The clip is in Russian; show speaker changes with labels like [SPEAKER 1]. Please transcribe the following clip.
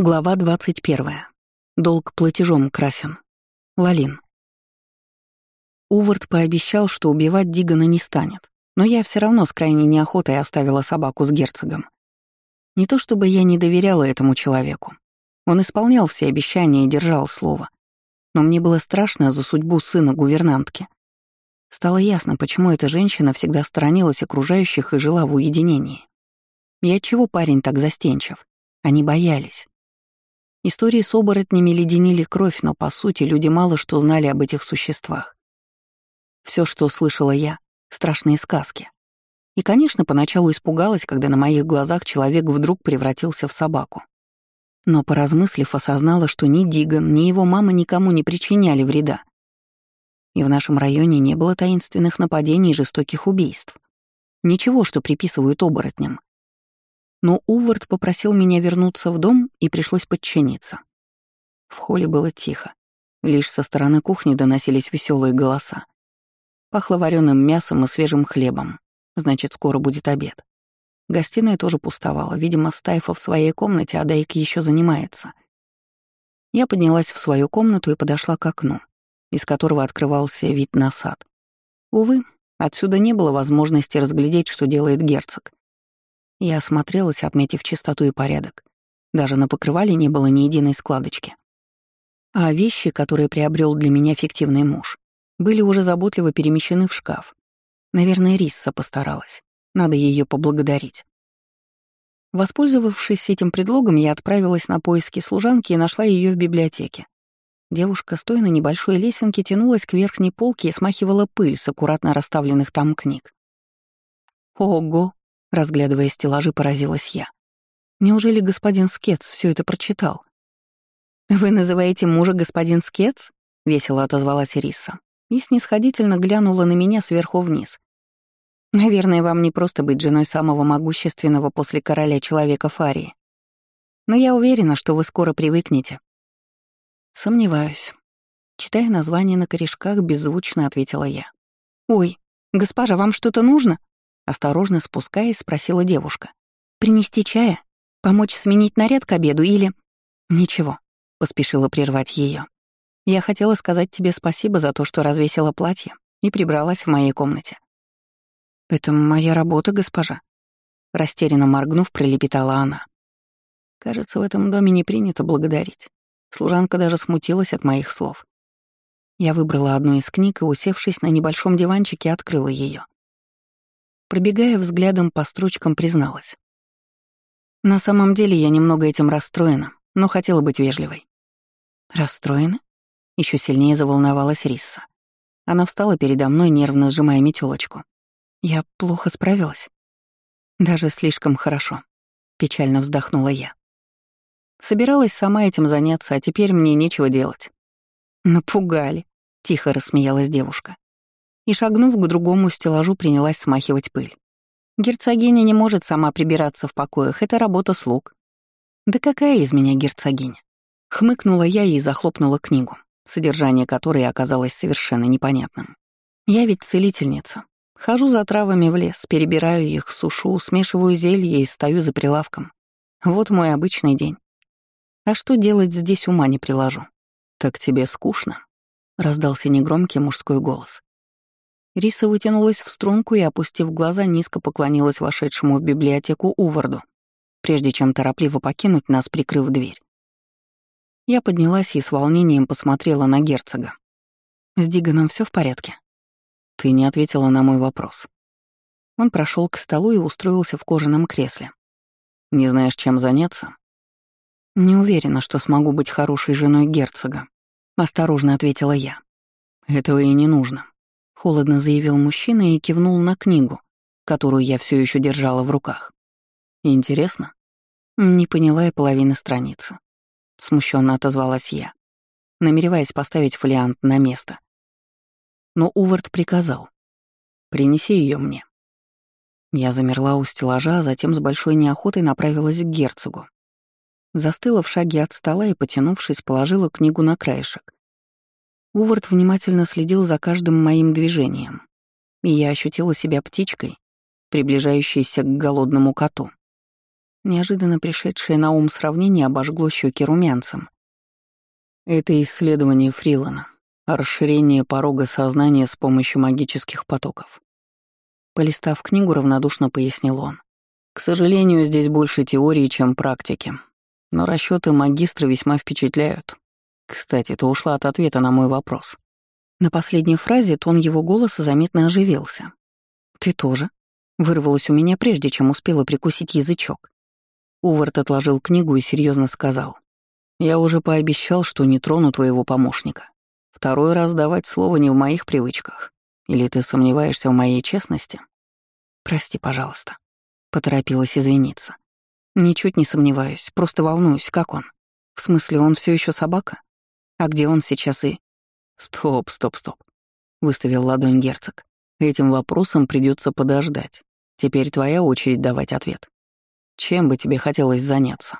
[SPEAKER 1] Глава 21. Долг платежом красен. Лалин. Увард пообещал, что убивать Дигана не станет, но я все равно с крайней неохотой оставила собаку с герцогом. Не то чтобы я не доверяла этому человеку. Он исполнял все обещания и держал слово. Но мне было страшно за судьбу сына гувернантки. Стало ясно, почему эта женщина всегда сторонилась окружающих и жила в уединении. И отчего парень так застенчив? Они боялись. Истории с оборотнями леденили кровь, но, по сути, люди мало что знали об этих существах. Все, что слышала я — страшные сказки. И, конечно, поначалу испугалась, когда на моих глазах человек вдруг превратился в собаку. Но, поразмыслив, осознала, что ни Диган, ни его мама никому не причиняли вреда. И в нашем районе не было таинственных нападений и жестоких убийств. Ничего, что приписывают оборотням но Увард попросил меня вернуться в дом, и пришлось подчиниться. В холле было тихо. Лишь со стороны кухни доносились веселые голоса. Пахло вареным мясом и свежим хлебом. Значит, скоро будет обед. Гостиная тоже пустовала. Видимо, Стайфа в своей комнате, а Дайк еще занимается. Я поднялась в свою комнату и подошла к окну, из которого открывался вид на сад. Увы, отсюда не было возможности разглядеть, что делает герцог. Я осмотрелась, отметив чистоту и порядок. Даже на покрывале не было ни единой складочки. А вещи, которые приобрел для меня фиктивный муж, были уже заботливо перемещены в шкаф. Наверное, Рисса постаралась. Надо ее поблагодарить. Воспользовавшись этим предлогом, я отправилась на поиски служанки и нашла ее в библиотеке. Девушка, стоя на небольшой лесенке, тянулась к верхней полке и смахивала пыль с аккуратно расставленных там книг. «Ого!» Разглядывая стеллажи, поразилась я. Неужели господин Скетс все это прочитал? «Вы называете мужа господин Скетс?» — весело отозвалась Риса и снисходительно глянула на меня сверху вниз. «Наверное, вам не просто быть женой самого могущественного после короля человека Фарии. Но я уверена, что вы скоро привыкнете». «Сомневаюсь». Читая название на корешках, беззвучно ответила я. «Ой, госпожа, вам что-то нужно?» Осторожно спускаясь, спросила девушка. «Принести чая? Помочь сменить наряд к обеду или...» «Ничего», — поспешила прервать ее. «Я хотела сказать тебе спасибо за то, что развесила платье и прибралась в моей комнате». «Это моя работа, госпожа», — растерянно моргнув, пролепетала она. «Кажется, в этом доме не принято благодарить. Служанка даже смутилась от моих слов. Я выбрала одну из книг и, усевшись на небольшом диванчике, открыла ее. Пробегая взглядом по строчкам, призналась. На самом деле я немного этим расстроена, но хотела быть вежливой. Расстроена? Еще сильнее заволновалась Рисса. Она встала передо мной, нервно сжимая метелочку. Я плохо справилась? Даже слишком хорошо. Печально вздохнула я. Собиралась сама этим заняться, а теперь мне нечего делать. Напугали, тихо рассмеялась девушка и, шагнув к другому стеллажу, принялась смахивать пыль. Герцогиня не может сама прибираться в покоях, это работа слуг. Да какая из меня герцогиня? Хмыкнула я и захлопнула книгу, содержание которой оказалось совершенно непонятным. Я ведь целительница. Хожу за травами в лес, перебираю их, сушу, смешиваю зелье и стою за прилавком. Вот мой обычный день. А что делать здесь ума не приложу. «Так тебе скучно?» — раздался негромкий мужской голос. Риса вытянулась в струнку и, опустив глаза, низко поклонилась вошедшему в библиотеку Уварду, прежде чем торопливо покинуть нас, прикрыв дверь. Я поднялась и с волнением посмотрела на герцога. «С Диганом все в порядке?» «Ты не ответила на мой вопрос». Он прошел к столу и устроился в кожаном кресле. «Не знаешь, чем заняться?» «Не уверена, что смогу быть хорошей женой герцога», — осторожно ответила я. «Этого и не нужно. Холодно заявил мужчина и кивнул на книгу, которую я все еще держала в руках. Интересно? Не поняла я половины страницы. Смущенно отозвалась я, намереваясь поставить фолиант на место. Но Увард приказал. «Принеси ее мне». Я замерла у стеллажа, а затем с большой неохотой направилась к герцогу. Застыла в шаге от стола и, потянувшись, положила книгу на краешек. Увард внимательно следил за каждым моим движением, и я ощутила себя птичкой, приближающейся к голодному коту. Неожиданно пришедшее на ум сравнение обожгло щеки румянцем. Это исследование Фрилана. Расширение порога сознания с помощью магических потоков. Полистав книгу, равнодушно пояснил он. К сожалению, здесь больше теории, чем практики. Но расчеты магистра весьма впечатляют. Кстати, ты ушла от ответа на мой вопрос. На последней фразе тон его голоса заметно оживился. «Ты тоже?» — вырвалось у меня, прежде чем успела прикусить язычок. Увард отложил книгу и серьезно сказал. «Я уже пообещал, что не трону твоего помощника. Второй раз давать слово не в моих привычках. Или ты сомневаешься в моей честности?» «Прости, пожалуйста», — поторопилась извиниться. «Ничуть не сомневаюсь, просто волнуюсь, как он? В смысле, он все еще собака? А где он сейчас и...» «Стоп, стоп, стоп», — выставил ладонь герцог. «Этим вопросом придется подождать. Теперь твоя очередь давать ответ». Чем бы тебе хотелось заняться?